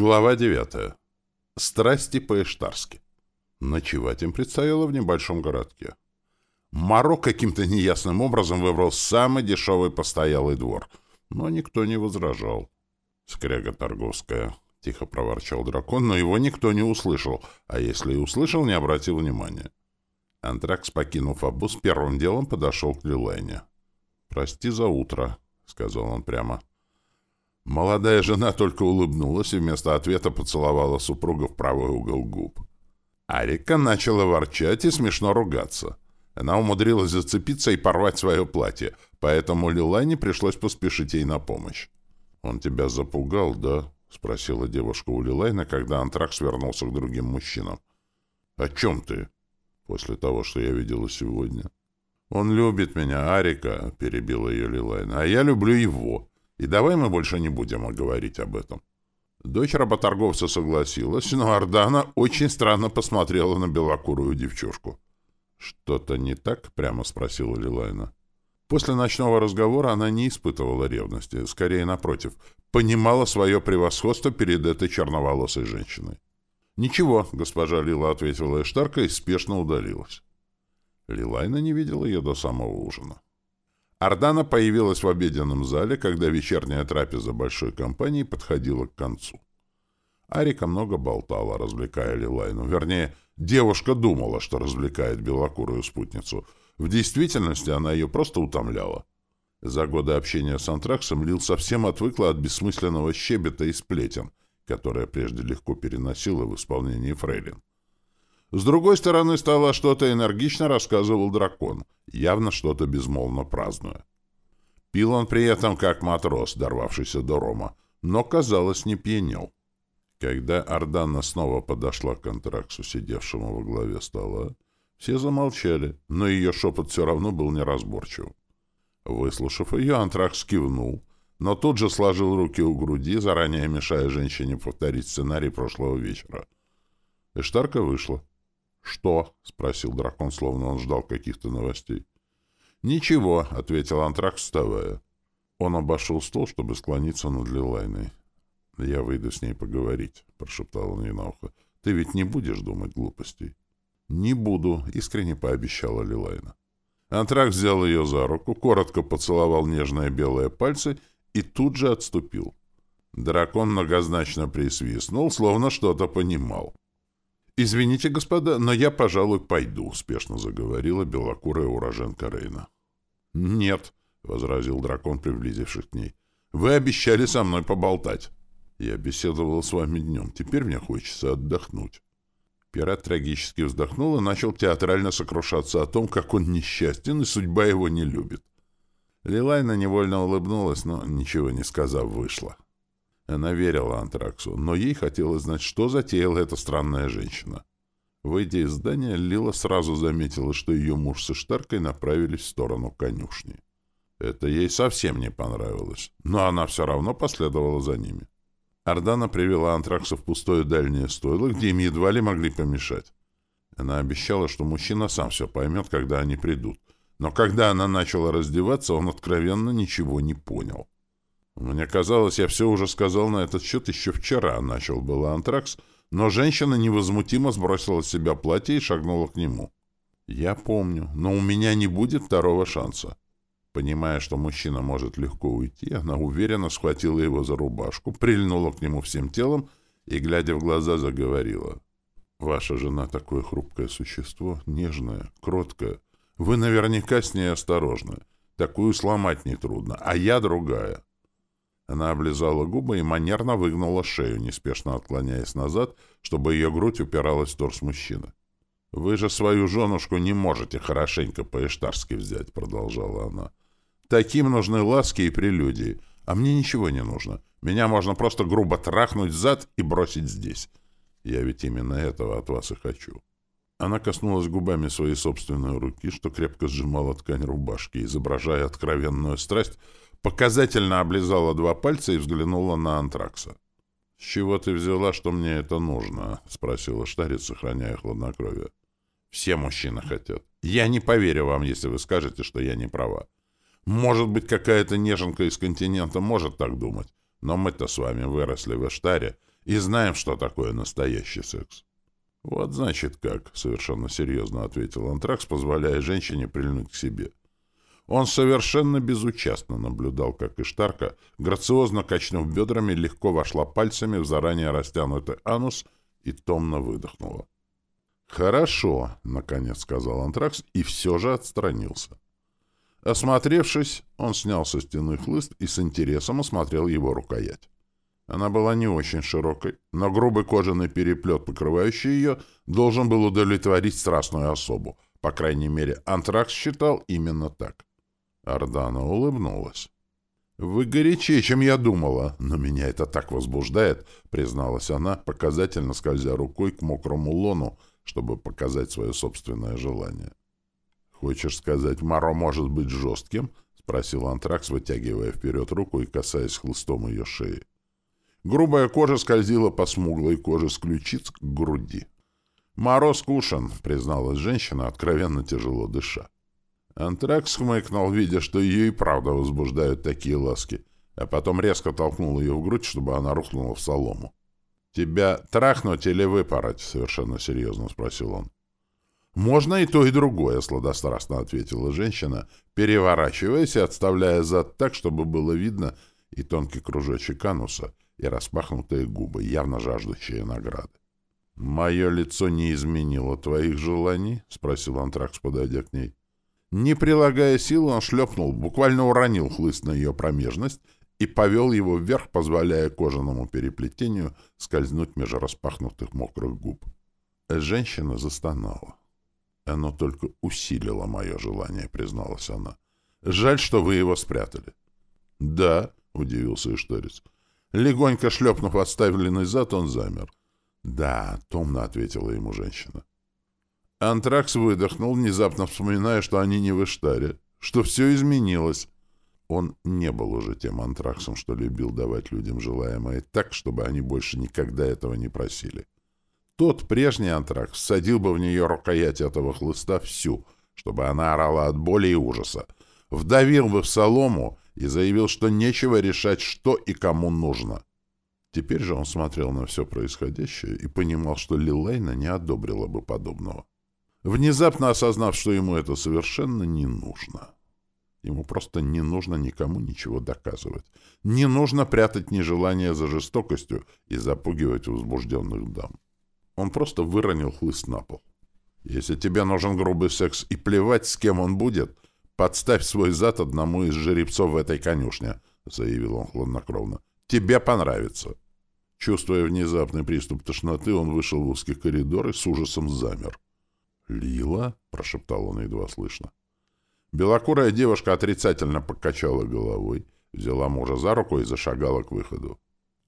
Глава 9. Страсти по-эштарски. Ночевать им предстояло в небольшом городке. Маро каким-то неясным образом выбрал самый дешевый постоялый двор, но никто не возражал. «Скряга торговская», — тихо проворчал дракон, но его никто не услышал, а если и услышал, не обратил внимания. Антракс, покинув обуз, первым делом подошел к Лилайне. «Прости за утро», — сказал он прямо. Молодая жена только улыбнулась и вместо ответа поцеловала супруга в правый угол губ. Арика начала ворчать и смешно ругаться. Она умудрилась зацепиться и порвать свое платье, поэтому Лилане пришлось поспешить ей на помощь. «Он тебя запугал, да?» — спросила девушка у Лилайна, когда Антракс вернулся к другим мужчинам. «О чем ты?» «После того, что я видела сегодня». «Он любит меня, Арика», — перебила ее Лилайна, — «а я люблю его». И давай мы больше не будем говорить об этом. Дочь работорговца согласилась, но Ардана очень странно посмотрела на белокурую девчушку. «Что-то не так?» — прямо спросила Лилайна. После ночного разговора она не испытывала ревности, скорее напротив, понимала свое превосходство перед этой черноволосой женщиной. «Ничего», — госпожа Лила ответила Эштарка и спешно удалилась. Лилайна не видела ее до самого ужина. Ардана появилась в обеденном зале, когда вечерняя трапеза большой компании подходила к концу. Арика много болтала, развлекая Лилайну. Вернее, девушка думала, что развлекает белокурую спутницу. В действительности она ее просто утомляла. За годы общения с Антраксом Лил совсем отвыкла от бессмысленного щебета и сплетен, которые прежде легко переносила в исполнении фрейлин. С другой стороны, стало что-то энергично рассказывал дракон, явно что-то безмолвно празднуя. Пил он при этом как матрос, дорвавшийся до Рома, но, казалось, не пьянел. Когда Ордана снова подошла к контраксу, сидевшему во главе стола, все замолчали, но ее шепот все равно был неразборчив. Выслушав ее, Антракс кивнул, но тут же сложил руки у груди, заранее мешая женщине повторить сценарий прошлого вечера. Эштарка вышла. «Что?» — спросил дракон, словно он ждал каких-то новостей. «Ничего», — ответил Антрак, вставая. Он обошел стол, чтобы склониться над Лилайной. «Я выйду с ней поговорить», — прошептал он ей на ухо. «Ты ведь не будешь думать глупостей?» «Не буду», — искренне пообещала Лилайна. Антрак взял ее за руку, коротко поцеловал нежные белые пальцы и тут же отступил. Дракон многозначно присвистнул, словно что-то понимал. «Извините, господа, но я, пожалуй, пойду», — успешно заговорила белокурая уроженка Рейна. «Нет», — возразил дракон, приблизившись к ней. «Вы обещали со мной поболтать». «Я беседовал с вами днем. Теперь мне хочется отдохнуть». Пират трагически вздохнул и начал театрально сокрушаться о том, как он несчастен и судьба его не любит. Лилайна невольно улыбнулась, но, ничего не сказав, вышла. Она верила Антраксу, но ей хотелось знать, что затеяла эта странная женщина. Выйдя из здания, Лила сразу заметила, что ее муж со Штаркой направились в сторону конюшни. Это ей совсем не понравилось, но она все равно последовала за ними. Ордана привела Антракса в пустое дальнее стойло, где им едва ли могли помешать. Она обещала, что мужчина сам все поймет, когда они придут. Но когда она начала раздеваться, он откровенно ничего не понял. Мне казалось, я все уже сказал на этот счет еще вчера, начал было антракс, но женщина невозмутимо сбросила с себя платье и шагнула к нему. Я помню, но у меня не будет второго шанса. Понимая, что мужчина может легко уйти, она уверенно схватила его за рубашку, прильнула к нему всем телом и, глядя в глаза, заговорила. «Ваша жена такое хрупкое существо, нежное, кроткое. Вы наверняка с ней осторожны. Такую сломать нетрудно, а я другая. Она облизала губы и манерно выгнула шею, неспешно отклоняясь назад, чтобы ее грудь упиралась в торс мужчины. «Вы же свою женушку не можете хорошенько по-эштарски взять», — продолжала она. «Таким нужны ласки и прелюдии, а мне ничего не нужно. Меня можно просто грубо трахнуть зад и бросить здесь. Я ведь именно этого от вас и хочу». Она коснулась губами своей собственной руки, что крепко сжимала ткань рубашки, изображая откровенную страсть, показательно облизала два пальца и взглянула на Антракса. «С чего ты взяла, что мне это нужно?» — спросила Штарец, сохраняя хладнокровие. «Все мужчины хотят. Я не поверю вам, если вы скажете, что я не права. Может быть, какая-то неженка из континента может так думать, но мы-то с вами выросли в Эштаре, И знаем, что такое настоящий секс. «Вот значит как», — совершенно серьезно ответил Антракс, позволяя женщине прильнуть к себе. Он совершенно безучастно наблюдал, как Иштарка, грациозно качнув бедрами, легко вошла пальцами в заранее растянутый анус и томно выдохнула. «Хорошо», — наконец сказал Антракс, и все же отстранился. Осмотревшись, он снял со стены хлыст и с интересом осмотрел его рукоять. Она была не очень широкой, но грубый кожаный переплет, покрывающий ее, должен был удовлетворить страстную особу. По крайней мере, Антракс считал именно так. Ардана улыбнулась. «Вы горячее, чем я думала, но меня это так возбуждает», — призналась она, показательно скользя рукой к мокрому лону, чтобы показать свое собственное желание. «Хочешь сказать, Маро может быть жестким?» — спросил Антракс, вытягивая вперед руку и касаясь хлыстом ее шеи. Грубая кожа скользила по смуглой коже с ключиц к груди. «Мороз кушан», — призналась женщина, откровенно тяжело дыша. Антракс хмыкнул, видя, что ее и правда возбуждают такие ласки, а потом резко толкнул ее в грудь, чтобы она рухнула в солому. «Тебя трахнуть или выпороть?» — совершенно серьезно спросил он. «Можно и то, и другое», — сладострастно ответила женщина, переворачиваясь и отставляя зад так, чтобы было видно и тонкий кружочек ануса, и распахнутые губы, явно жаждущие награды. «Мое лицо не изменило твоих желаний?» — спросил Антракс, подойдя к ней. Не прилагая сил, он шлепнул, буквально уронил хлыст на ее промежность и повел его вверх, позволяя кожаному переплетению скользнуть между распахнутых мокрых губ. Женщина застонала. «Оно только усилило мое желание», — призналась она. «Жаль, что вы его спрятали». «Да», — удивился Ишторис. Легонько шлепнув отставленный зад, он замер. «Да», — томно ответила ему женщина. Антракс выдохнул, внезапно вспоминая, что они не в Иштаре, что все изменилось. Он не был уже тем антраксом, что любил давать людям желаемое так, чтобы они больше никогда этого не просили. Тот прежний антракс садил бы в нее рукоять этого хлыста всю, чтобы она орала от боли и ужаса, вдавил бы в солому и заявил, что нечего решать, что и кому нужно. Теперь же он смотрел на все происходящее и понимал, что Лилейна не одобрила бы подобного внезапно осознав, что ему это совершенно не нужно. Ему просто не нужно никому ничего доказывать. Не нужно прятать нежелание за жестокостью и запугивать возбужденных дам. Он просто выронил хлыст на пол. Если тебе нужен грубый секс и плевать, с кем он будет, подставь свой зад одному из жеребцов в этой конюшне, — заявил он хладнокровно. Тебе понравится. Чувствуя внезапный приступ тошноты, он вышел в узкий коридор и с ужасом замер. «Лила?» — прошептал он едва слышно. Белокурая девушка отрицательно покачала головой, взяла мужа за руку и зашагала к выходу.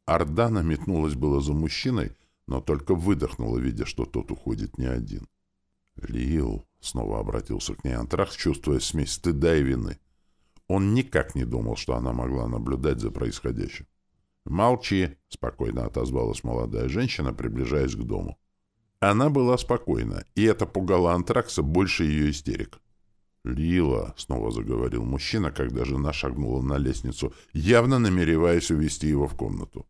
Ардана метнулась было за мужчиной, но только выдохнула, видя, что тот уходит не один. «Лил!» — снова обратился к ней Антракс, чувствуя смесь стыда и вины. Он никак не думал, что она могла наблюдать за происходящим. «Молчи!» — спокойно отозвалась молодая женщина, приближаясь к дому. Она была спокойна, и это пугало Антракса больше ее истерик. «Лила», — снова заговорил мужчина, когда жена шагнула на лестницу, явно намереваясь увести его в комнату.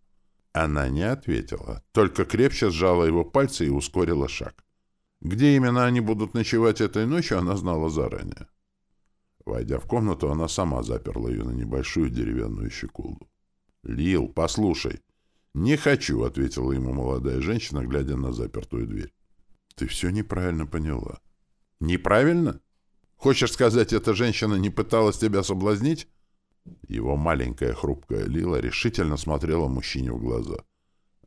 Она не ответила, только крепче сжала его пальцы и ускорила шаг. Где именно они будут ночевать этой ночью, она знала заранее. Войдя в комнату, она сама заперла ее на небольшую деревянную щеколду. «Лил, послушай, «Не хочу», — ответила ему молодая женщина, глядя на запертую дверь. «Ты все неправильно поняла». «Неправильно? Хочешь сказать, эта женщина не пыталась тебя соблазнить?» Его маленькая хрупкая Лила решительно смотрела мужчине в глаза.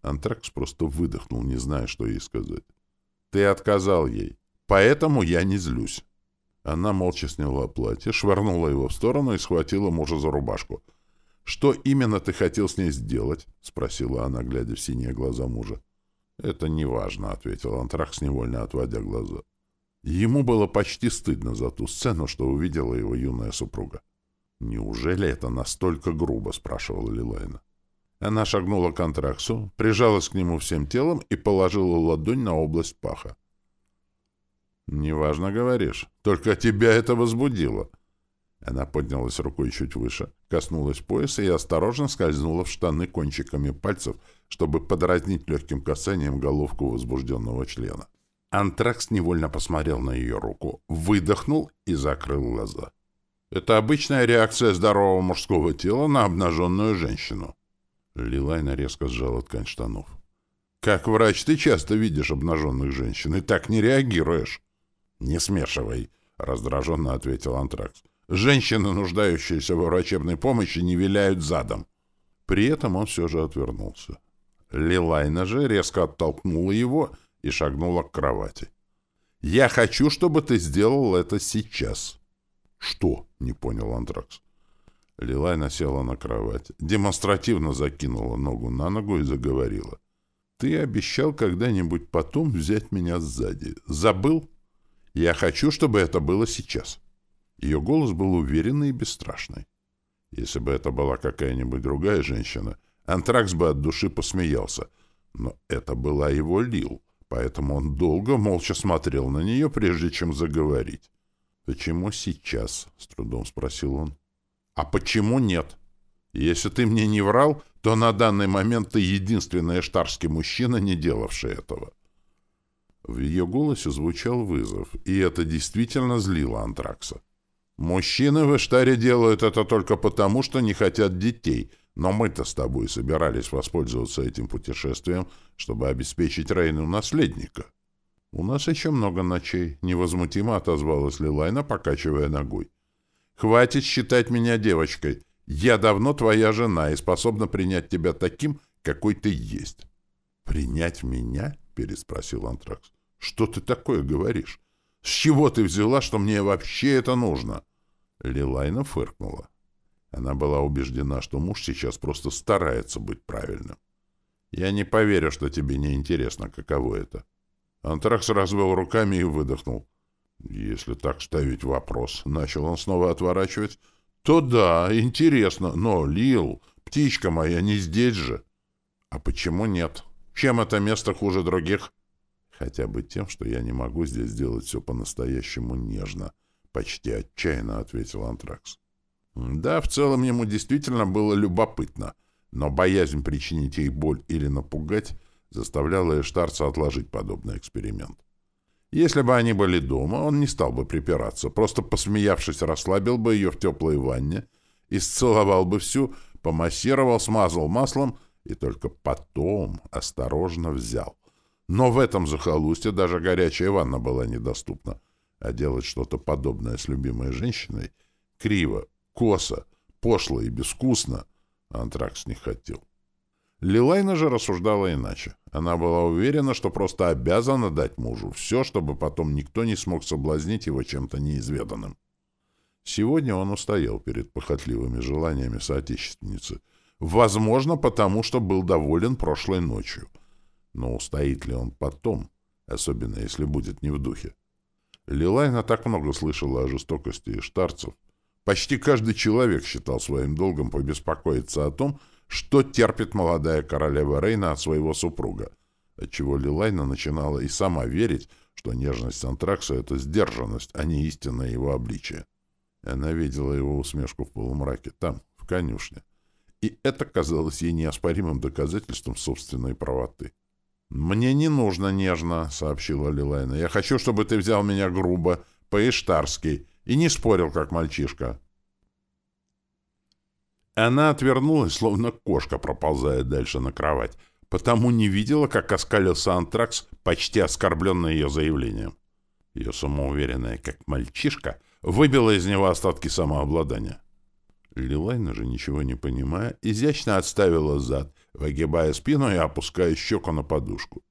Антракс просто выдохнул, не зная, что ей сказать. «Ты отказал ей, поэтому я не злюсь». Она молча сняла платье, швырнула его в сторону и схватила мужа за рубашку — «Что именно ты хотел с ней сделать?» — спросила она, глядя в синие глаза мужа. «Это неважно», — ответил Антракс, невольно отводя глаза. Ему было почти стыдно за ту сцену, что увидела его юная супруга. «Неужели это настолько грубо?» — спрашивала Лилайна. Она шагнула к Антраксу, прижалась к нему всем телом и положила ладонь на область паха. «Неважно, говоришь. Только тебя это возбудило. Она поднялась рукой чуть выше, коснулась пояса и осторожно скользнула в штаны кончиками пальцев, чтобы подразнить легким касанием головку возбужденного члена. Антракс невольно посмотрел на ее руку, выдохнул и закрыл глаза. Это обычная реакция здорового мужского тела на обнаженную женщину. Лилайна резко сжала ткань штанов. «Как врач ты часто видишь обнаженных женщин и так не реагируешь». «Не смешивай», — раздраженно ответил Антракс. «Женщины, нуждающиеся во врачебной помощи, не виляют задом». При этом он все же отвернулся. Лилайна же резко оттолкнула его и шагнула к кровати. «Я хочу, чтобы ты сделал это сейчас». «Что?» — не понял Антракс. Лилайна села на кровать, демонстративно закинула ногу на ногу и заговорила. «Ты обещал когда-нибудь потом взять меня сзади. Забыл? Я хочу, чтобы это было сейчас». Ее голос был уверенный и бесстрашный. Если бы это была какая-нибудь другая женщина, Антракс бы от души посмеялся. Но это была его Лил, поэтому он долго молча смотрел на нее, прежде чем заговорить. «Почему сейчас?» — с трудом спросил он. «А почему нет? Если ты мне не врал, то на данный момент ты единственный эштарский мужчина, не делавший этого». В ее голосе звучал вызов, и это действительно злило Антракса. «Мужчины в Эштаре делают это только потому, что не хотят детей, но мы-то с тобой собирались воспользоваться этим путешествием, чтобы обеспечить Рейну наследника». «У нас еще много ночей», — невозмутимо отозвалась Лилайна, покачивая ногой. «Хватит считать меня девочкой. Я давно твоя жена и способна принять тебя таким, какой ты есть». «Принять меня?» — переспросил Антракс. «Что ты такое говоришь? С чего ты взяла, что мне вообще это нужно?» Лилайна фыркнула. Она была убеждена, что муж сейчас просто старается быть правильным. «Я не поверю, что тебе не интересно, каково это». Антракс развел руками и выдохнул. «Если так ставить вопрос», — начал он снова отворачивать, — «то да, интересно, но, Лил, птичка моя, не здесь же». «А почему нет? Чем это место хуже других?» «Хотя бы тем, что я не могу здесь сделать все по-настоящему нежно», — почти отчаянно ответил Антракс. Да, в целом ему действительно было любопытно, но боязнь причинить ей боль или напугать заставляла Эштарца отложить подобный эксперимент. Если бы они были дома, он не стал бы припираться, просто посмеявшись, расслабил бы ее в теплой ванне, исцеловал бы всю, помассировал, смазал маслом и только потом осторожно взял. Но в этом захолустье даже горячая ванна была недоступна, а делать что-то подобное с любимой женщиной криво, косо, пошло и безвкусно Антракс не хотел. Лилайна же рассуждала иначе. Она была уверена, что просто обязана дать мужу все, чтобы потом никто не смог соблазнить его чем-то неизведанным. Сегодня он устоял перед похотливыми желаниями соотечественницы. Возможно, потому что был доволен прошлой ночью. Но устоит ли он потом, особенно если будет не в духе? Лилайна так много слышала о жестокости штарцев. Почти каждый человек считал своим долгом побеспокоиться о том, что терпит молодая королева Рейна от своего супруга, отчего Лилайна начинала и сама верить, что нежность Антракса — это сдержанность, а не истинное его обличие. Она видела его усмешку в полумраке там, в конюшне, и это казалось ей неоспоримым доказательством собственной правоты. «Мне не нужно нежно», — сообщила Лилайна. «Я хочу, чтобы ты взял меня грубо, по-иштарски, и не спорил, как мальчишка». Она отвернулась, словно кошка, проползая дальше на кровать, потому не видела, как оскалился антракс, почти оскорбленный ее заявлением. Ее самоуверенная, как мальчишка, выбила из него остатки самообладания. Лилайна же, ничего не понимая, изящно отставила зад, выгибая спину и опуская щеку на подушку.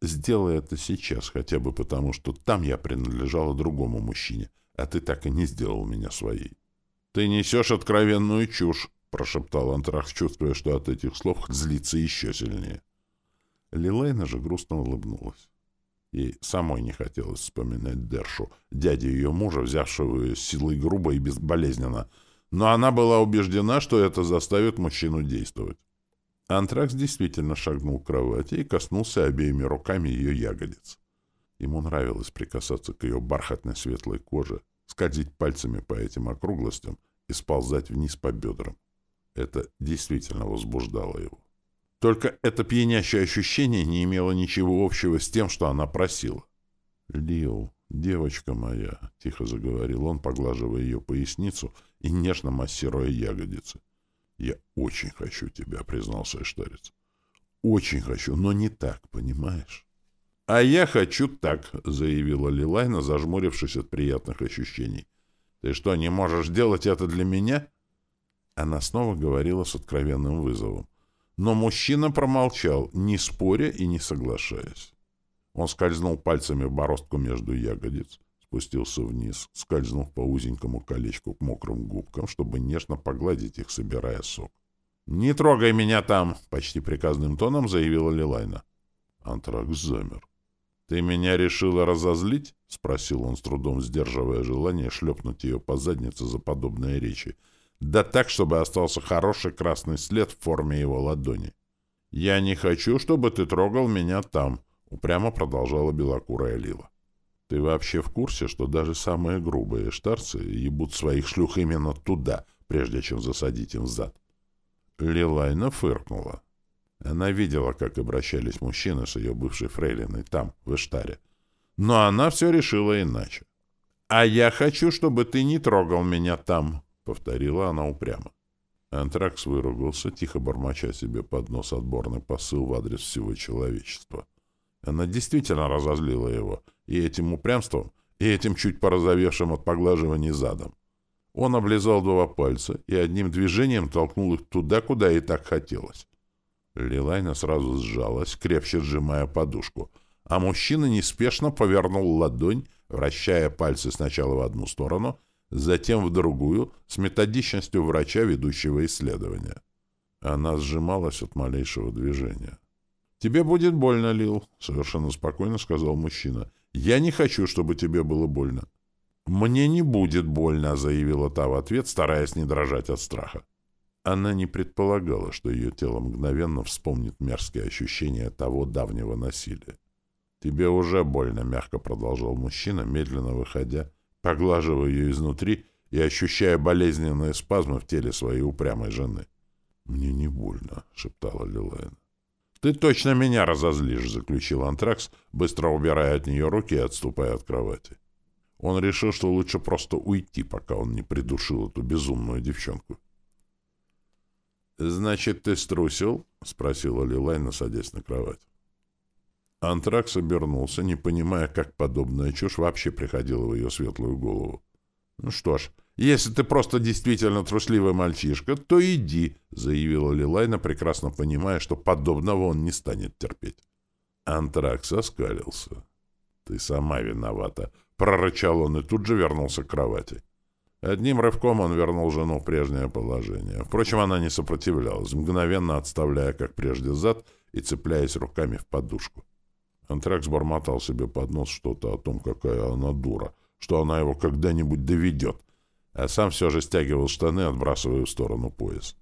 «Сделай это сейчас, хотя бы потому, что там я принадлежала другому мужчине, а ты так и не сделал меня своей. Ты несешь откровенную чушь, — прошептал Антрах, чувствуя, что от этих слов злится еще сильнее. Лилейна же грустно улыбнулась. Ей самой не хотелось вспоминать Дершу, дядю ее мужа, взявшего ее силой грубо и безболезненно, но она была убеждена, что это заставит мужчину действовать. Антракс действительно шагнул к кровати и коснулся обеими руками ее ягодиц. Ему нравилось прикасаться к ее бархатной светлой коже, скользить пальцами по этим округлостям и сползать вниз по бедрам. Это действительно возбуждало его. Только это пьянящее ощущение не имело ничего общего с тем, что она просила. «Лил, девочка моя», — тихо заговорил он, поглаживая ее поясницу и нежно массируя ягодицы. «Я очень хочу тебя», — признался Эштарец. «Очень хочу, но не так, понимаешь?» «А я хочу так», — заявила Лилайна, зажмурившись от приятных ощущений. «Ты что, не можешь делать это для меня?» Она снова говорила с откровенным вызовом. Но мужчина промолчал, не споря и не соглашаясь. Он скользнул пальцами в бороздку между ягодиц, спустился вниз, скользнув по узенькому колечку к мокрым губкам, чтобы нежно погладить их, собирая сок. «Не трогай меня там!» — почти приказным тоном заявила Лилайна. Антракс замер. «Ты меня решила разозлить?» — спросил он, с трудом сдерживая желание шлепнуть ее по заднице за подобные речи. Да так, чтобы остался хороший красный след в форме его ладони. «Я не хочу, чтобы ты трогал меня там», — упрямо продолжала белокурая Лила. «Ты вообще в курсе, что даже самые грубые штарцы ебут своих шлюх именно туда, прежде чем засадить им в зад?» Лилайна фыркнула. Она видела, как обращались мужчины с ее бывшей фрейлиной там, в Иштаре. Но она все решила иначе. «А я хочу, чтобы ты не трогал меня там», — повторила она упрямо. Антракс выругался, тихо бормоча себе под нос отборный посыл в адрес всего человечества. Она действительно разозлила его и этим упрямством, и этим чуть порозовевшим от поглаживания задом. Он облизал два пальца и одним движением толкнул их туда, куда и так хотелось. Лилайна сразу сжалась, крепче сжимая подушку, а мужчина неспешно повернул ладонь, вращая пальцы сначала в одну сторону, затем в другую, с методичностью врача, ведущего исследования. Она сжималась от малейшего движения. «Тебе будет больно, Лил», — совершенно спокойно сказал мужчина. «Я не хочу, чтобы тебе было больно». «Мне не будет больно», — заявила та в ответ, стараясь не дрожать от страха. Она не предполагала, что ее тело мгновенно вспомнит мерзкие ощущения того давнего насилия. «Тебе уже больно», — мягко продолжал мужчина, медленно выходя, поглаживая ее изнутри и ощущая болезненные спазмы в теле своей упрямой жены. «Мне не больно», — шептала Лилайн. «Ты точно меня разозлишь», — заключил Антракс, быстро убирая от нее руки и отступая от кровати. Он решил, что лучше просто уйти, пока он не придушил эту безумную девчонку. «Значит, ты струсил?» — спросила Лилайна, садясь на кровать. Антракс обернулся, не понимая, как подобная чушь вообще приходила в ее светлую голову. «Ну что ж, если ты просто действительно трусливый мальчишка, то иди», — заявила Лилайна, прекрасно понимая, что подобного он не станет терпеть. Антракс оскалился. «Ты сама виновата», — прорычал он и тут же вернулся к кровати. Одним рывком он вернул жену в прежнее положение. Впрочем, она не сопротивлялась, мгновенно отставляя, как прежде, зад и цепляясь руками в подушку. Антракс бормотал себе под нос что-то о том, какая она дура, что она его когда-нибудь доведет, а сам все же стягивал штаны, отбрасывая в сторону пояс.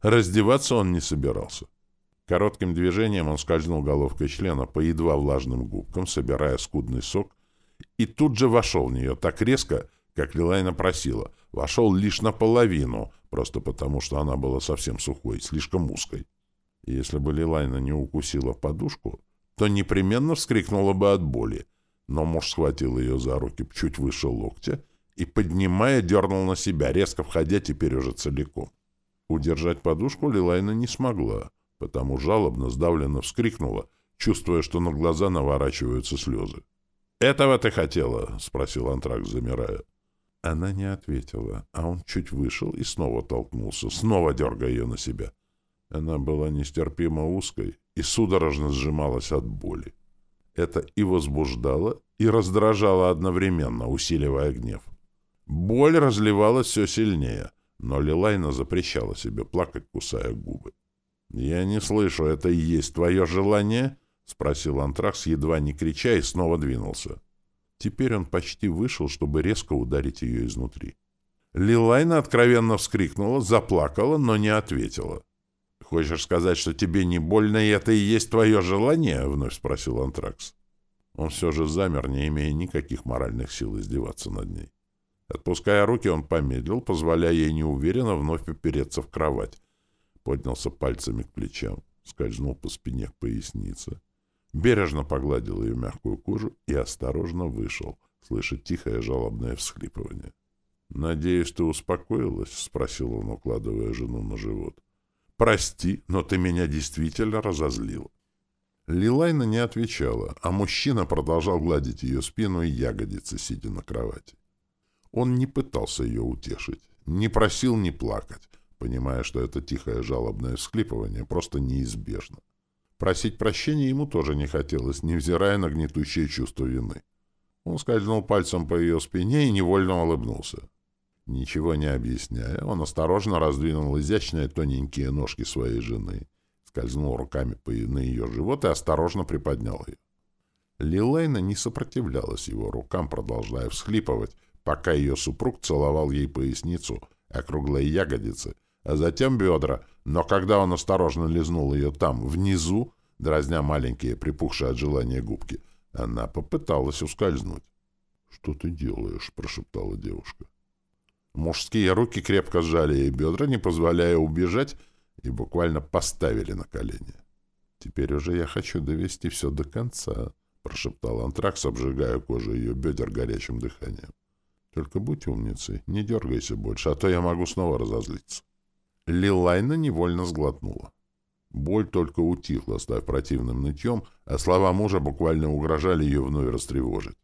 Раздеваться он не собирался. Коротким движением он скользнул головкой члена по едва влажным губкам, собирая скудный сок, и тут же вошел в нее так резко, как Лилайна просила, вошел лишь наполовину, просто потому, что она была совсем сухой, слишком узкой. Если бы Лилайна не укусила подушку, то непременно вскрикнула бы от боли, но муж схватил ее за руки чуть выше локтя и, поднимая, дернул на себя, резко входя теперь уже целиком. Удержать подушку Лилайна не смогла, потому жалобно, сдавленно вскрикнула, чувствуя, что на глаза наворачиваются слезы. «Этого ты хотела?» — спросил Антракс, замирая. Она не ответила, а он чуть вышел и снова толкнулся, снова дергая ее на себя. Она была нестерпимо узкой и судорожно сжималась от боли. Это и возбуждало, и раздражало одновременно, усиливая гнев. Боль разливалась все сильнее, но Лилайна запрещала себе плакать, кусая губы. «Я не слышу, это и есть твое желание?» — спросил Антракс, едва не крича, и снова двинулся. Теперь он почти вышел, чтобы резко ударить ее изнутри. Лилайна откровенно вскрикнула, заплакала, но не ответила. «Хочешь сказать, что тебе не больно, и это и есть твое желание?» — вновь спросил Антракс. Он все же замер, не имея никаких моральных сил издеваться над ней. Отпуская руки, он помедлил, позволяя ей неуверенно вновь опереться в кровать. Поднялся пальцами к плечам, скользнул по спине к пояснице, бережно погладил ее мягкую кожу и осторожно вышел, слыша тихое жалобное всхлипывание. «Надеюсь, ты успокоилась?» — спросил он, укладывая жену на живот. «Прости, но ты меня действительно разозлил». Лилайна не отвечала, а мужчина продолжал гладить ее спину и ягодицы, сидя на кровати. Он не пытался ее утешить, не просил не плакать, понимая, что это тихое жалобное всхлипывание просто неизбежно. Просить прощения ему тоже не хотелось, невзирая на гнетущее чувство вины. Он скользнул пальцем по ее спине и невольно улыбнулся. Ничего не объясняя, он осторожно раздвинул изящные тоненькие ножки своей жены, скользнул руками на ее живот и осторожно приподнял ее. Лилейна не сопротивлялась его рукам, продолжая всхлипывать, пока ее супруг целовал ей поясницу, округлые ягодицы, а затем бедра, но когда он осторожно лизнул ее там, внизу, дразня маленькие, припухшие от желания губки, она попыталась ускользнуть. — Что ты делаешь? — прошептала девушка. Мужские руки крепко сжали ей бедра, не позволяя убежать, и буквально поставили на колени. «Теперь уже я хочу довести все до конца», — прошептал антракс, обжигая кожу ее бедер горячим дыханием. Только будь умницей, не дергайся больше, а то я могу снова разозлиться. Лилайна невольно сглотнула. Боль только утихла, став противным нытьем, а слова мужа буквально угрожали ее вновь растревожить.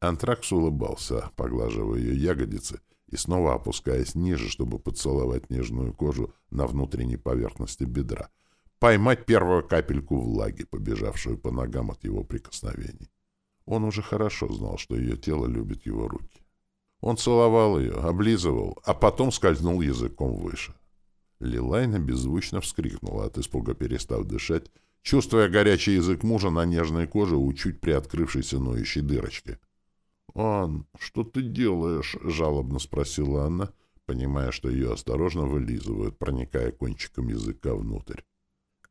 Антракс улыбался, поглаживая ее ягодицы и снова опускаясь ниже, чтобы поцеловать нежную кожу на внутренней поверхности бедра, поймать первую капельку влаги, побежавшую по ногам от его прикосновений. Он уже хорошо знал, что ее тело любит его руки. Он целовал ее, облизывал, а потом скользнул языком выше. Лилайна беззвучно вскрикнула, от испуга перестав дышать, чувствуя горячий язык мужа на нежной коже у чуть приоткрывшейся ноющей дырочки. «Ан, что ты делаешь?» — жалобно спросила она, понимая, что ее осторожно вылизывают, проникая кончиком языка внутрь.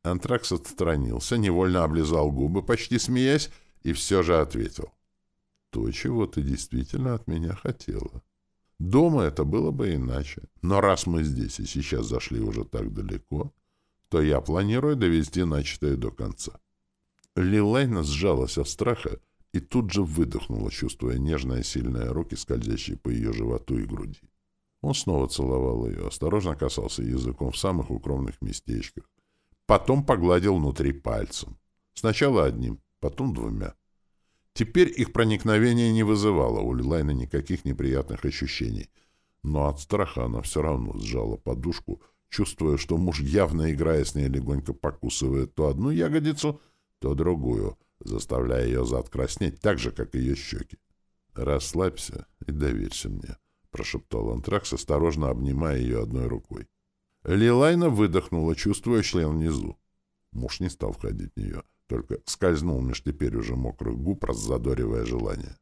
Антракс отстранился, невольно облизал губы, почти смеясь, и все же ответил — то, чего ты действительно от меня хотела. Дома это было бы иначе. Но раз мы здесь и сейчас зашли уже так далеко, то я планирую довести начатое до конца. Лилайна сжалась от страха и тут же выдохнула, чувствуя нежные сильные руки, скользящие по ее животу и груди. Он снова целовал ее, осторожно касался языком в самых укромных местечках. Потом погладил внутри пальцем. Сначала одним, потом двумя. Теперь их проникновение не вызывало у Лилайна никаких неприятных ощущений. Но от страха она все равно сжала подушку, чувствуя, что муж, явно играя с ней, легонько покусывает то одну ягодицу, то другую, заставляя ее зад краснеть так же, как ее щеки. «Расслабься и доверься мне», — прошептал Антракс, осторожно обнимая ее одной рукой. Лилайна выдохнула, чувствуя член внизу. Муж не стал входить в нее только скользнул меж теперь уже мокрых губ, раззадоривая желание.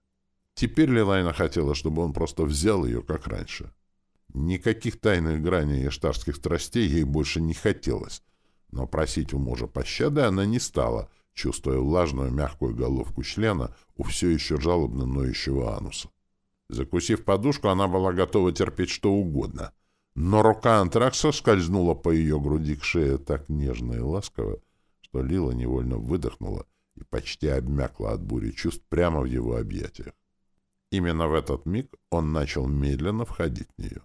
Теперь Лилайна хотела, чтобы он просто взял ее, как раньше. Никаких тайных граней эштарских страстей ей больше не хотелось, но просить у мужа пощады она не стала, чувствуя влажную мягкую головку члена у все еще жалобно ноющего ануса. Закусив подушку, она была готова терпеть что угодно, но рука антракса скользнула по ее груди к шее так нежно и ласково, что Лила невольно выдохнула и почти обмякла от бури чувств прямо в его объятиях. Именно в этот миг он начал медленно входить в нее.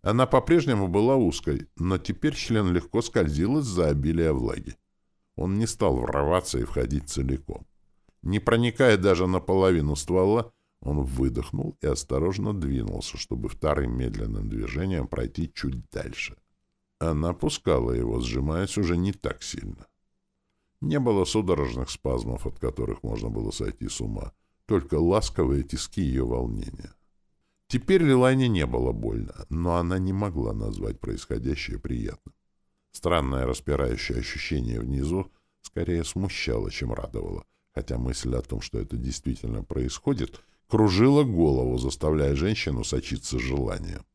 Она по-прежнему была узкой, но теперь член легко скользил из-за обилия влаги. Он не стал врываться и входить целиком. Не проникая даже наполовину ствола, он выдохнул и осторожно двинулся, чтобы вторым медленным движением пройти чуть дальше. Она пускала его, сжимаясь уже не так сильно. Не было судорожных спазмов, от которых можно было сойти с ума, только ласковые тиски ее волнения. Теперь Лилайне не было больно, но она не могла назвать происходящее приятным. Странное распирающее ощущение внизу скорее смущало, чем радовало, хотя мысль о том, что это действительно происходит, кружила голову, заставляя женщину сочиться желанием.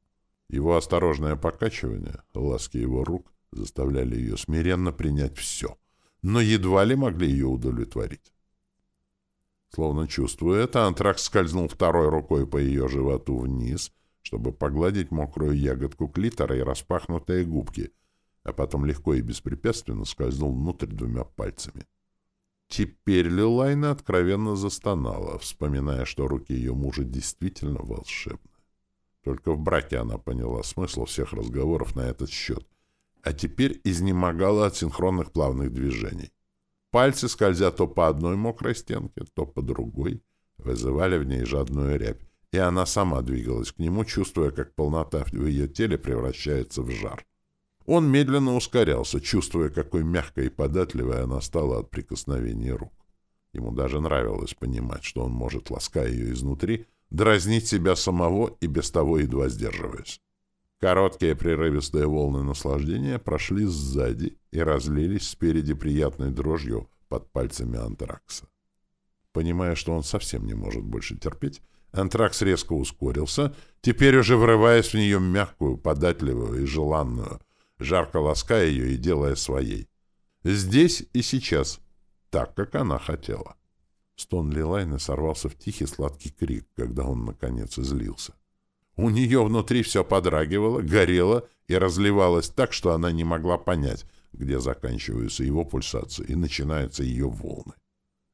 Его осторожное покачивание, ласки его рук заставляли ее смиренно принять все — но едва ли могли ее удовлетворить. Словно чувствуя это, антракс скользнул второй рукой по ее животу вниз, чтобы погладить мокрую ягодку клитора и распахнутые губки, а потом легко и беспрепятственно скользнул внутрь двумя пальцами. Теперь Лилайна откровенно застонала, вспоминая, что руки ее мужа действительно волшебны. Только в браке она поняла смысл всех разговоров на этот счет, а теперь изнемогала от синхронных плавных движений. Пальцы, скользя то по одной мокрой стенке, то по другой, вызывали в ней жадную рябь, и она сама двигалась к нему, чувствуя, как полнота в ее теле превращается в жар. Он медленно ускорялся, чувствуя, какой мягкой и податливой она стала от прикосновений рук. Ему даже нравилось понимать, что он может, лаская ее изнутри, дразнить себя самого и без того едва сдерживаясь. Короткие прерывистые волны наслаждения прошли сзади и разлились спереди приятной дрожью под пальцами антракса. Понимая, что он совсем не может больше терпеть, антракс резко ускорился, теперь уже врываясь в нее мягкую, податливую и желанную, жарко лаская ее и делая своей. Здесь и сейчас, так, как она хотела. Стон Лилайны сорвался в тихий сладкий крик, когда он, наконец, излился. У нее внутри все подрагивало, горело и разливалось так, что она не могла понять, где заканчиваются его пульсации и начинаются ее волны.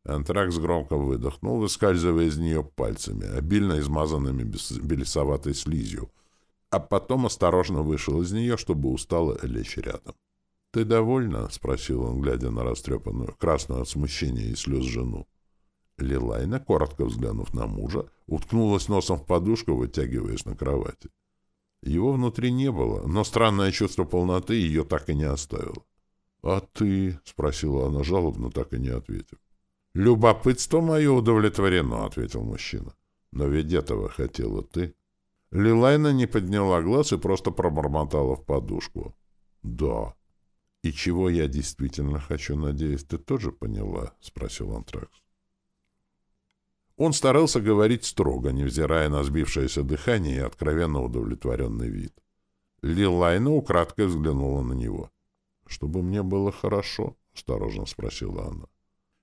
Антракс громко выдохнул, выскальзывая из нее пальцами, обильно измазанными белесоватой слизью, а потом осторожно вышел из нее, чтобы устало лечь рядом. — Ты довольна? — спросил он, глядя на растрепанную, красную от смущения и слез жену. Лилайна, коротко взглянув на мужа, уткнулась носом в подушку, вытягиваясь на кровати. Его внутри не было, но странное чувство полноты ее так и не оставило. — А ты? — спросила она жалобно, так и не ответив. — Любопытство мое удовлетворено, — ответил мужчина. — Но ведь этого хотела ты. Лилайна не подняла глаз и просто пробормотала в подушку. — Да. — И чего я действительно хочу, надеюсь, ты тоже поняла? — спросил Антракс. Он старался говорить строго, невзирая на сбившееся дыхание и откровенно удовлетворенный вид. Лилайна украдкой взглянула на него. — Чтобы мне было хорошо? — осторожно спросила она.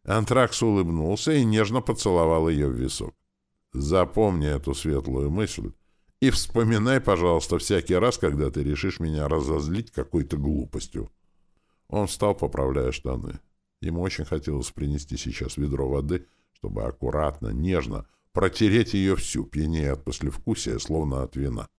Антракс улыбнулся и нежно поцеловал ее в висок. — Запомни эту светлую мысль и вспоминай, пожалуйста, всякий раз, когда ты решишь меня разозлить какой-то глупостью. Он встал, поправляя штаны. Ему очень хотелось принести сейчас ведро воды — чтобы аккуратно, нежно протереть ее всю, пьянее от послевкусия, словно от вина.